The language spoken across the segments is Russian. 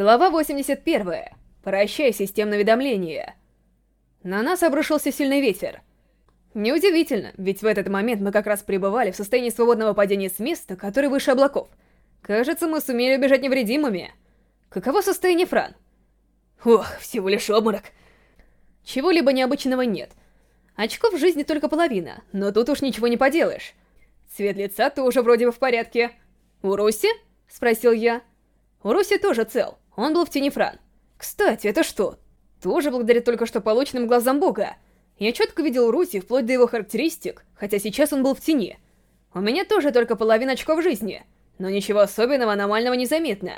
Глава 81. Прощай, системное уведомления. На нас обрушился сильный ветер. Неудивительно, ведь в этот момент мы как раз пребывали в состоянии свободного падения с места, который выше облаков. Кажется, мы сумели убежать невредимыми. Каково состояние Фран? Ох, всего лишь обморок. Чего-либо необычного нет. Очков в жизни только половина, но тут уж ничего не поделаешь. Цвет лица тоже вроде бы в порядке. «У Руси?» — спросил я. У Руси тоже цел. Он был в тени Фран. Кстати, это что? Тоже благодаря только что полученным глазам бога. Я четко видел Руси вплоть до его характеристик, хотя сейчас он был в тени. У меня тоже только половина очков жизни, но ничего особенного аномального не заметно.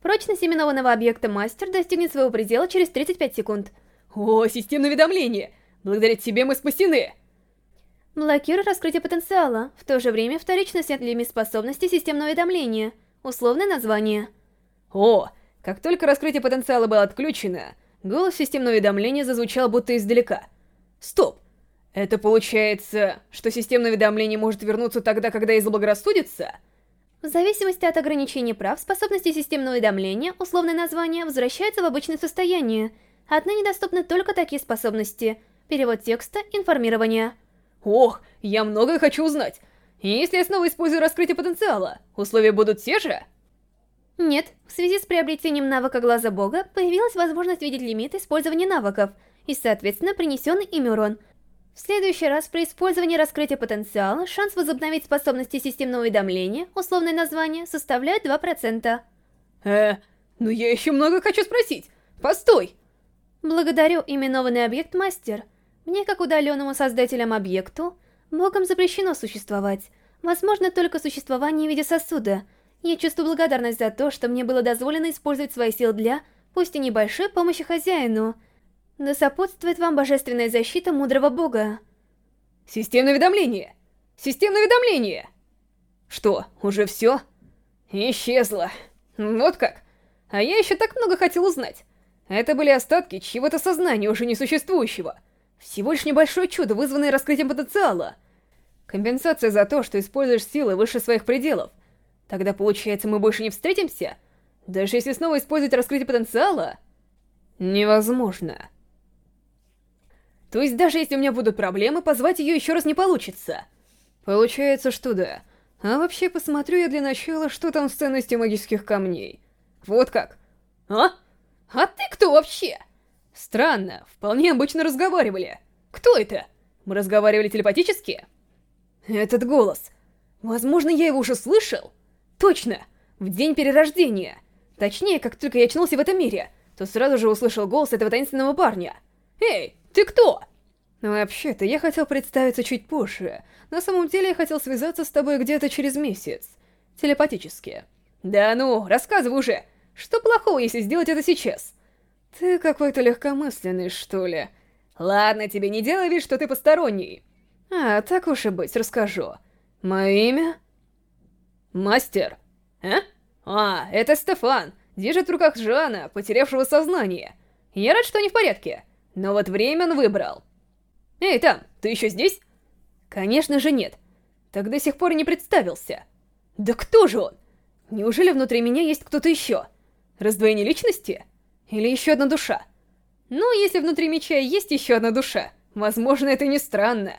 Прочность именованного объекта Мастер достигнет своего предела через 35 секунд. О, системное уведомление! Благодаря тебе мы спасены! Блокируй раскрытие потенциала. В то же время вторично снят лимит способности системного уведомления. Условное название. О, как только раскрытие потенциала было отключено, голос системного уведомления зазвучал будто издалека. Стоп! Это получается, что системное уведомление может вернуться тогда, когда ей заблагорассудится? В зависимости от ограничений прав, способности системного уведомления, условное название, возвращаются в обычное состояние. Отныне доступны только такие способности. Перевод текста, информирование. Ох, я многое хочу узнать. Если я снова использую раскрытие потенциала, условия будут те же? Нет, в связи с приобретением навыка Глаза Бога появилась возможность видеть лимит использования навыков и, соответственно, принесенный ими урон. В следующий раз при использовании раскрытия потенциала шанс возобновить способности системного уведомления, условное название, составляет 2%. Э, ну я еще много хочу спросить. Постой! Благодарю именованный объект Мастер. Мне, как удаленному создателям объекту, Богом запрещено существовать. Возможно, только существование в виде сосуда — я чувствую благодарность за то, что мне было дозволено использовать свои силы для, пусть и небольшой, помощи хозяину. Да сопутствует вам божественная защита мудрого бога. Системное уведомление! Системное уведомление! Что, уже все? Исчезло. Вот как. А я еще так много хотел узнать. Это были остатки чьего-то сознания, уже несуществующего. Всего лишь небольшое чудо, вызванное раскрытием потенциала. Компенсация за то, что используешь силы выше своих пределов. Тогда, получается, мы больше не встретимся? Даже если снова использовать раскрытие потенциала? Невозможно. То есть даже если у меня будут проблемы, позвать ее еще раз не получится? Получается, что да. А вообще, посмотрю я для начала, что там с ценностью магических камней. Вот как. А? А ты кто вообще? Странно, вполне обычно разговаривали. Кто это? Мы разговаривали телепатически? Этот голос. Возможно, я его уже слышал? Точно! В день перерождения! Точнее, как только я очнулся в этом мире, то сразу же услышал голос этого таинственного парня. «Эй, ты кто?» Ну, вообще-то, я хотел представиться чуть позже. На самом деле, я хотел связаться с тобой где-то через месяц. Телепатически. Да ну, рассказывай уже. Что плохого, если сделать это сейчас? Ты какой-то легкомысленный, что ли? Ладно, тебе не делай вид, что ты посторонний. А, так уж и быть, расскажу. Мое имя? «Мастер!» «А? А, это Стефан, держит в руках Жана, потерявшего сознание. Я рад, что они в порядке, но вот время он выбрал». «Эй, там, ты еще здесь?» «Конечно же нет. Так до сих пор не представился». «Да кто же он? Неужели внутри меня есть кто-то еще? Раздвоение личности? Или еще одна душа?» «Ну, если внутри меча есть еще одна душа, возможно, это не странно.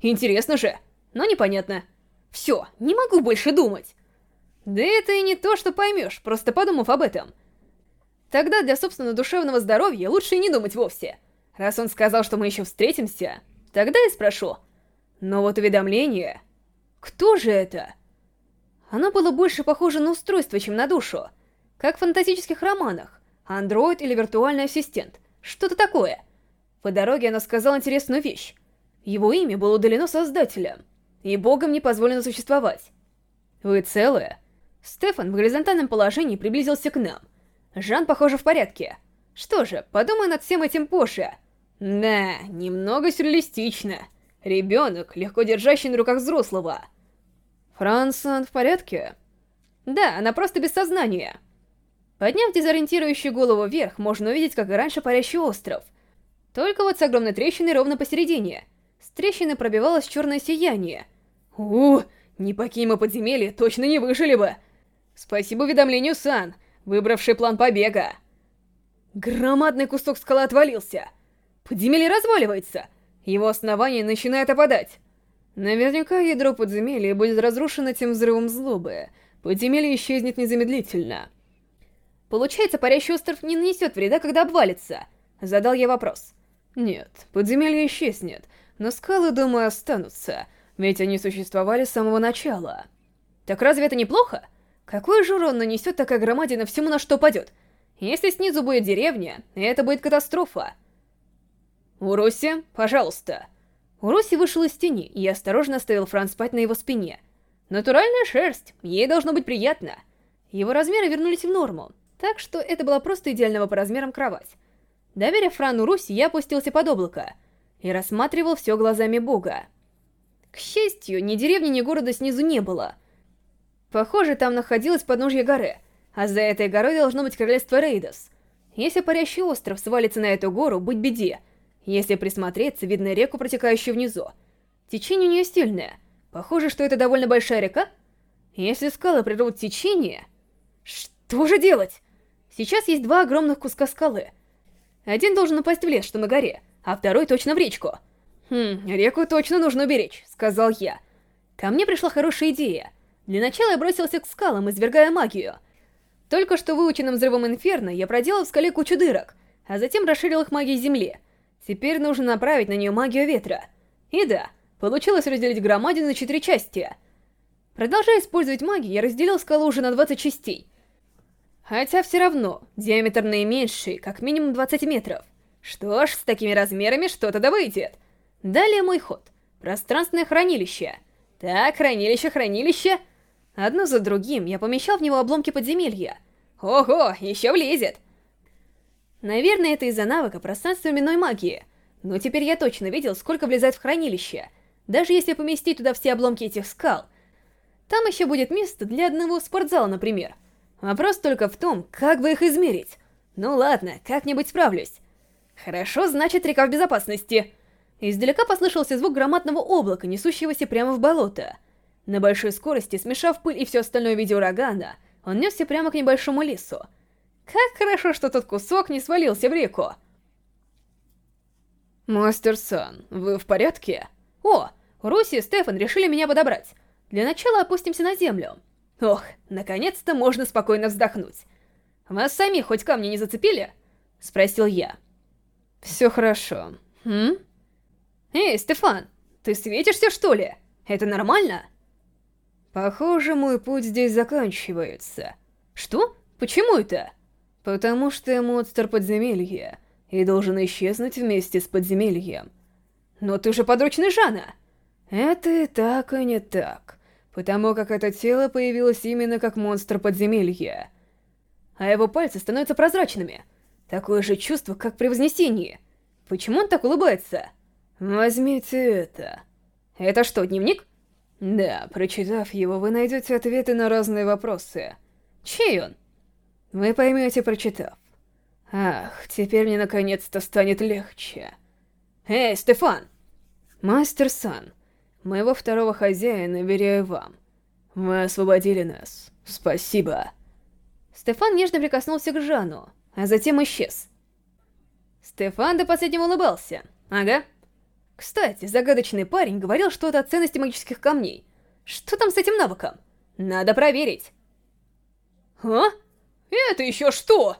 Интересно же, но непонятно». Все, не могу больше думать. Да это и не то, что поймешь, просто подумав об этом. Тогда для собственного душевного здоровья лучше и не думать вовсе. Раз он сказал, что мы еще встретимся, тогда и спрошу. Но вот уведомление... Кто же это? Оно было больше похоже на устройство, чем на душу. Как в фантастических романах. Андроид или виртуальный ассистент. Что-то такое. По дороге она сказала интересную вещь. Его имя было удалено создателем и богом не позволено существовать. Вы целые? Стефан в горизонтальном положении приблизился к нам. Жан, похоже, в порядке. Что же, подумай над всем этим позже. Да, немного сюрреалистично. Ребенок, легко держащий на руках взрослого. Франсон в порядке? Да, она просто без сознания. Подняв дезориентирующую голову вверх, можно увидеть, как и раньше, парящий остров. Только вот с огромной трещиной ровно посередине. С трещины пробивалось черное сияние — у, не покинь мы подземелье, точно не выжили бы. Спасибо уведомлению, Сан. выбравший план побега. Громадный кусок скалы отвалился. Подземелье разваливается. Его основание начинает опадать. Наверняка ядро подземелья будет разрушено тем взрывом злобы. Подземелье исчезнет незамедлительно. Получается, парящий остров не нанесет вреда, когда обвалится? Задал я вопрос. Нет, подземелье исчезнет, но скалы, думаю, останутся, ведь они существовали с самого начала. Так разве это неплохо? Какой же урон нанесет такая громадина всему, на что упадет? Если снизу будет деревня, это будет катастрофа. Уруси, пожалуйста. Уруси вышел из тени, и осторожно оставил Фран спать на его спине. Натуральная шерсть, ей должно быть приятно. Его размеры вернулись в норму, так что это была просто идеального по размерам кровать. Доверив Франу Руси, я опустился под облако и рассматривал все глазами бога. К счастью, ни деревни, ни города снизу не было. Похоже, там находилось подножье горы, а за этой горой должно быть королевство Рейдос. Если парящий остров свалится на эту гору, будь беде. Если присмотреться, видно реку, протекающую внизу. Течение у нее сильное. Похоже, что это довольно большая река. Если скалы прервут течение... Что же делать? Сейчас есть два огромных куска скалы — один должен упасть в лес, что на горе, а второй точно в речку. «Хм, реку точно нужно уберечь», — сказал я. Ко мне пришла хорошая идея. Для начала я бросился к скалам, извергая магию. Только что выученным взрывом Инферно я проделал в скале кучу дырок, а затем расширил их магией Земли. Теперь нужно направить на нее магию ветра. И да, получилось разделить громадину на четыре части. Продолжая использовать магию, я разделил скалу уже на 20 частей — Хотя все равно, диаметр наименьший, как минимум 20 метров. Что ж, с такими размерами что-то да выйдет. Далее мой ход. Пространственное хранилище. Так, хранилище, хранилище. Одно за другим я помещал в него обломки подземелья. Ого, еще влезет. Наверное, это из-за навыка пространственной магии. Но теперь я точно видел, сколько влезает в хранилище. Даже если поместить туда все обломки этих скал. Там еще будет место для одного спортзала, например. Вопрос только в том, как бы их измерить. Ну ладно, как-нибудь справлюсь. Хорошо, значит, река в безопасности. Издалека послышался звук громадного облака, несущегося прямо в болото. На большой скорости, смешав пыль и все остальное в виде урагана, он несся прямо к небольшому лесу. Как хорошо, что тот кусок не свалился в реку. Мастер Сан, вы в порядке? О, Руси и Стефан решили меня подобрать. Для начала опустимся на землю. Ох, наконец-то можно спокойно вздохнуть. Вас сами хоть камни не зацепили? Спросил я. Все хорошо. М? Эй, Стефан, ты светишься, что ли? Это нормально? Похоже, мой путь здесь заканчивается. Что? Почему это? Потому что я монстр подземелья и должен исчезнуть вместе с подземельем. Но ты же подручный Жана. Это и так, и не так потому как это тело появилось именно как монстр подземелья. А его пальцы становятся прозрачными. Такое же чувство, как при Вознесении. Почему он так улыбается? Возьмите это. Это что, дневник? Да, прочитав его, вы найдете ответы на разные вопросы. Чей он? Вы поймете, прочитав. Ах, теперь мне наконец-то станет легче. Эй, Стефан! Мастер Сан, Моего второго хозяина веряю вам. Вы освободили нас. Спасибо. Стефан нежно прикоснулся к Жану, а затем исчез. Стефан до последнего улыбался. Ага. Кстати, загадочный парень говорил что-то о ценности магических камней. Что там с этим навыком? Надо проверить. А? Это еще что?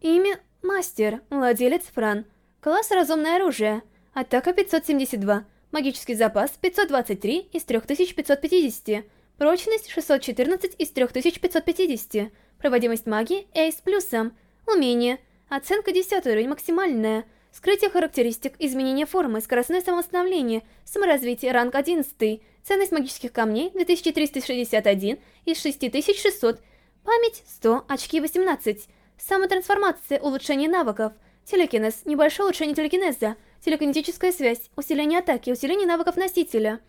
Имя Мастер, владелец Фран. Класс Разумное оружие. Атака 572. Магический запас 523 из 3550. Прочность 614 из 3550. Проводимость магии A с плюсом. Умение. Оценка 10 уровень максимальная. Скрытие характеристик, изменение формы, скоростное самовосстановление, саморазвитие, ранг 11. Ценность магических камней 2361 из 6600. Память 100, очки 18. Самотрансформация, улучшение навыков. Телекинез, небольшое улучшение телекинеза. Телекинетическая связь, усиление атаки, усиление навыков носителя.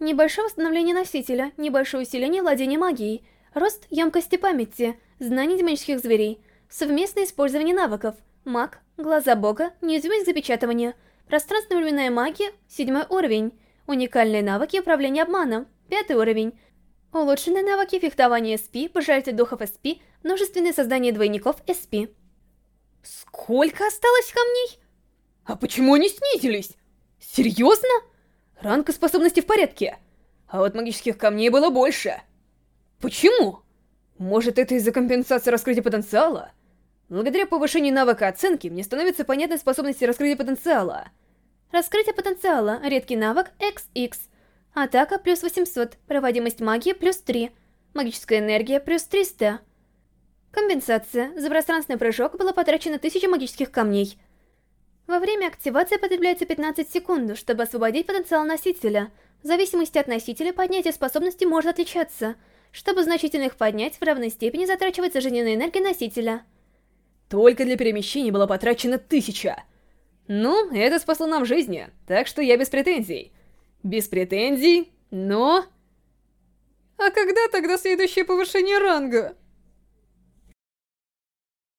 Небольшое восстановление носителя, небольшое усиление владения магией. Рост емкости памяти, знаний демонических зверей. Совместное использование навыков. Маг, глаза бога, неуязвимость к запечатыванию. Пространственно-временная магия, седьмой уровень. Уникальные навыки управления обманом, пятый уровень. Улучшенные навыки фехтования СП, пожиратель духов СП, множественное создание двойников СП. Сколько осталось камней? А почему они снизились? Серьезно? Ранка способности в порядке. А вот магических камней было больше. Почему? Может, это из-за компенсации раскрытия потенциала? Благодаря повышению навыка оценки, мне становится понятной способности раскрытия потенциала. Раскрытие потенциала, редкий навык XX. Атака плюс 800, проводимость магии плюс 3, магическая энергия плюс 300. Компенсация. За пространственный прыжок было потрачено 1000 магических камней. Во время активации потребляется 15 секунд, чтобы освободить потенциал носителя. В зависимости от носителя, поднятие способностей может отличаться. Чтобы значительно их поднять, в равной степени затрачивается жизненная энергия носителя. Только для перемещения было потрачено тысяча. Ну, это спасло нам жизни, так что я без претензий. Без претензий, но... А когда тогда следующее повышение ранга?